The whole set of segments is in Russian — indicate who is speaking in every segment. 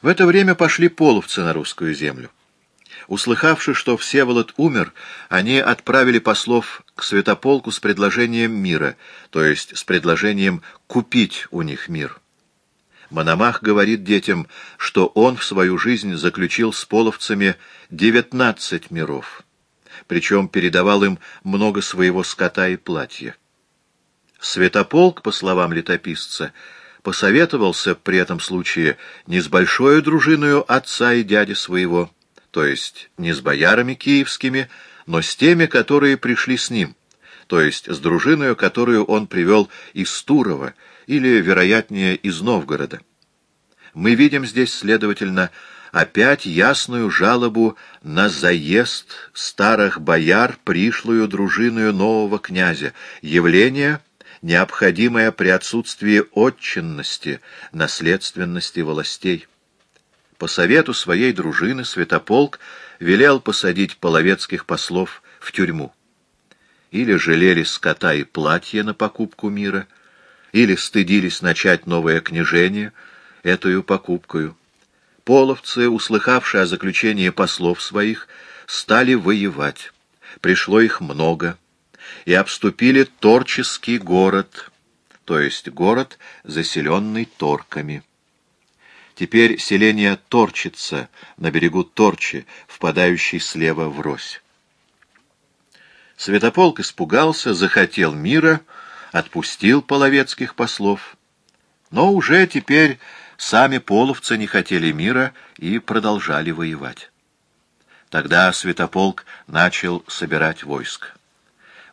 Speaker 1: В это время пошли половцы на русскую землю. Услыхавши, что Всеволод умер, они отправили послов к Святополку с предложением мира, то есть с предложением купить у них мир. Мономах говорит детям, что он в свою жизнь заключил с половцами девятнадцать миров, причем передавал им много своего скота и платья. Святополк, по словам летописца, посоветовался при этом случае не с большой дружиною отца и дяди своего, то есть не с боярами киевскими, но с теми, которые пришли с ним, то есть с дружиною, которую он привел из Турова, или, вероятнее, из Новгорода. Мы видим здесь, следовательно, опять ясную жалобу на заезд старых бояр пришлую дружиною нового князя, явление, необходимое при отсутствии отчинности, наследственности властей. По совету своей дружины Святополк велел посадить половецких послов в тюрьму. Или жалели скота и платья на покупку мира, или стыдились начать новое княжение эту покупкою. Половцы, услыхавшие о заключении послов своих, стали воевать. Пришло их много, и обступили Торческий город, то есть город, заселенный торками. Теперь селение Торчица на берегу Торчи, впадающей слева в Рось. Святополк испугался, захотел мира, отпустил половецких послов. Но уже теперь сами половцы не хотели мира и продолжали воевать. Тогда Святополк начал собирать войск.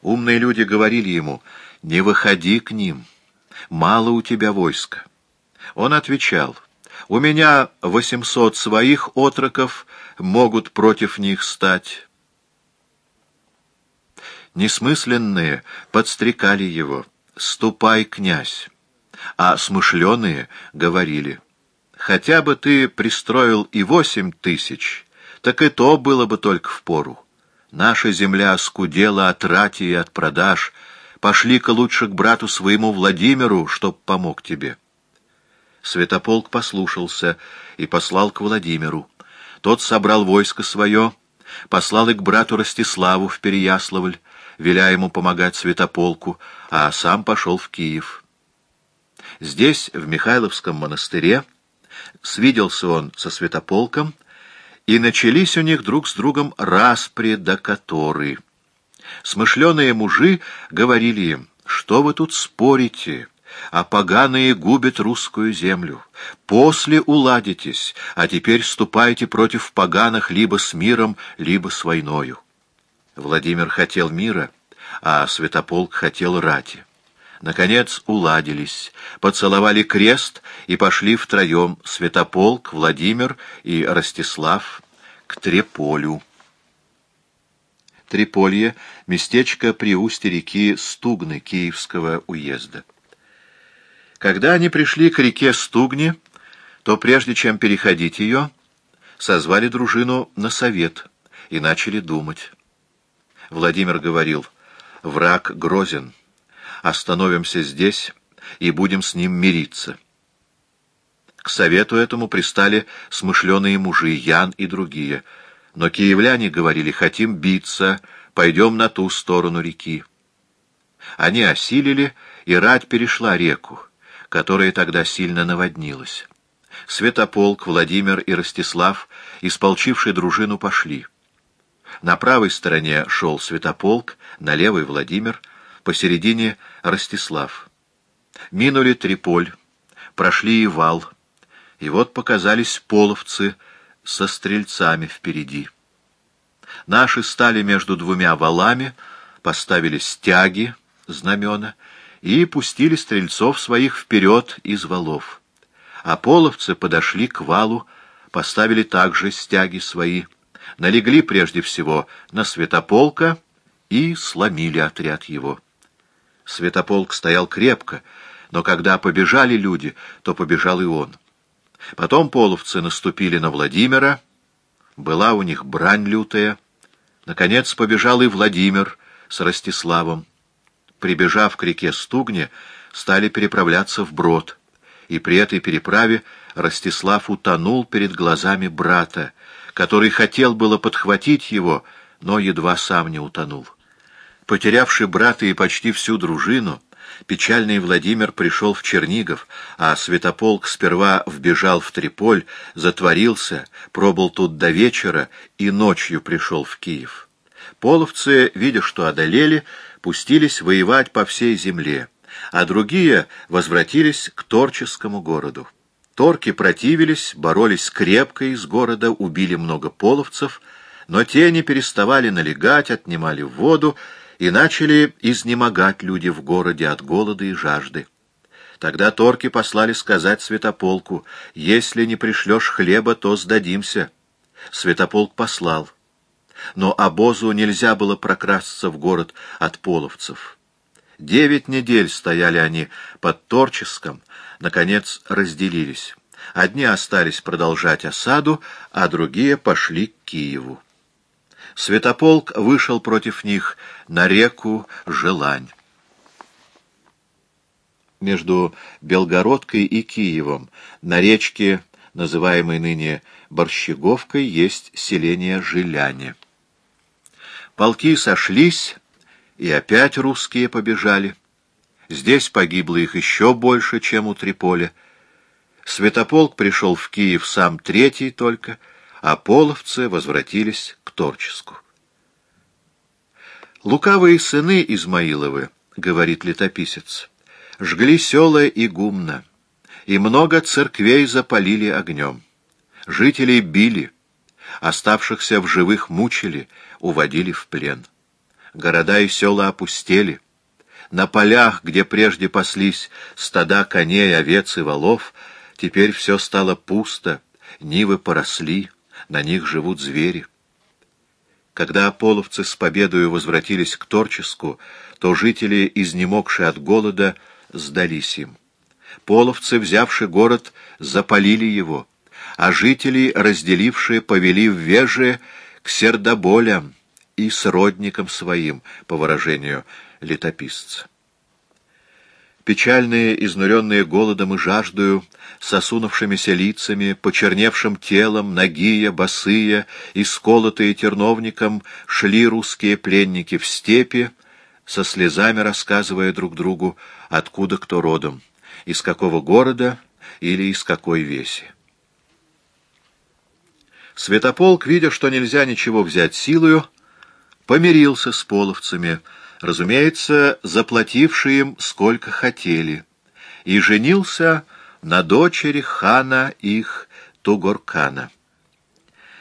Speaker 1: Умные люди говорили ему, «Не выходи к ним, мало у тебя войска». Он отвечал, у меня восемьсот своих отроков могут против них стать. Несмысленные подстрекали его. «Ступай, князь!» А смышленые говорили. «Хотя бы ты пристроил и восемь тысяч, так и то было бы только в пору. Наша земля скудела от рати и от продаж. Пошли-ка лучше к брату своему Владимиру, чтоб помог тебе». Святополк послушался и послал к Владимиру. Тот собрал войско свое, послал и к брату Ростиславу в Переяславль, веля ему помогать Святополку, а сам пошел в Киев. Здесь, в Михайловском монастыре, свиделся он со Святополком, и начались у них друг с другом распри до которой. Смышленые мужи говорили им, что вы тут спорите, а поганые губят русскую землю. После уладитесь, а теперь ступайте против поганых либо с миром, либо с войною. Владимир хотел мира, а Святополк хотел рати. Наконец уладились, поцеловали крест и пошли втроем Святополк, Владимир и Ростислав к Треполю. Триполье — местечко при устье реки Стугны Киевского уезда. Когда они пришли к реке Стугни, то прежде чем переходить ее, созвали дружину на совет и начали думать. Владимир говорил, «Враг грозен, остановимся здесь и будем с ним мириться». К совету этому пристали смышленые мужи Ян и другие, но киевляне говорили, «Хотим биться, пойдем на ту сторону реки». Они осилили, и рать перешла реку которая тогда сильно наводнилась. Святополк, Владимир и Ростислав, исполчившие дружину, пошли. На правой стороне шел Святополк, на левой — Владимир, посередине — Ростислав. Минули Триполь, прошли и вал, и вот показались половцы со стрельцами впереди. Наши стали между двумя валами, поставили стяги, знамена, и пустили стрельцов своих вперед из валов. А половцы подошли к валу, поставили также стяги свои, налегли прежде всего на святополка и сломили отряд его. Святополк стоял крепко, но когда побежали люди, то побежал и он. Потом половцы наступили на Владимира, была у них брань лютая. Наконец побежал и Владимир с Ростиславом прибежав к реке Стугне, стали переправляться вброд, и при этой переправе Ростислав утонул перед глазами брата, который хотел было подхватить его, но едва сам не утонул. Потерявший брата и почти всю дружину, печальный Владимир пришел в Чернигов, а Святополк сперва вбежал в Триполь, затворился, пробыл тут до вечера и ночью пришел в Киев. Половцы, видя, что одолели, пустились воевать по всей земле, а другие возвратились к Торческому городу. Торки противились, боролись крепко из города, убили много половцев, но те не переставали налегать, отнимали воду, и начали изнемогать люди в городе от голода и жажды. Тогда торки послали сказать Святополку, «Если не пришлешь хлеба, то сдадимся». Святополк послал. Но обозу нельзя было прокрасться в город от половцев. Девять недель стояли они под Торческом, наконец разделились. Одни остались продолжать осаду, а другие пошли к Киеву. Святополк вышел против них на реку Желань. Между Белгородкой и Киевом на речке, называемой ныне Борщеговкой, есть селение Жиляне. Полки сошлись, и опять русские побежали. Здесь погибло их еще больше, чем у Триполя. Святополк пришел в Киев сам третий только, а половцы возвратились Торческу. «Лукавые сыны Измаиловы, — говорит летописец, — жгли села и гумна, и много церквей запалили огнем. Жителей били, оставшихся в живых мучили, уводили в плен. Города и села опустели. На полях, где прежде паслись стада коней, овец и волов, теперь все стало пусто, нивы поросли, на них живут звери. Когда половцы с победою возвратились к Торческу, то жители, изнемогшие от голода, сдались им. Половцы, взявши город, запалили его, а жители, разделившие, повели в Веже к сердоболям и сродникам своим, по выражению летописца. Печальные, изнуренные голодом и жаждою, с осунувшимися лицами, почерневшим телом, нагие, босые и сколотые терновником, шли русские пленники в степи, со слезами рассказывая друг другу, откуда кто родом, из какого города или из какой веси. Святополк, видя, что нельзя ничего взять силою, помирился с половцами, разумеется, заплативший им сколько хотели, и женился на дочери хана их Тугоркана.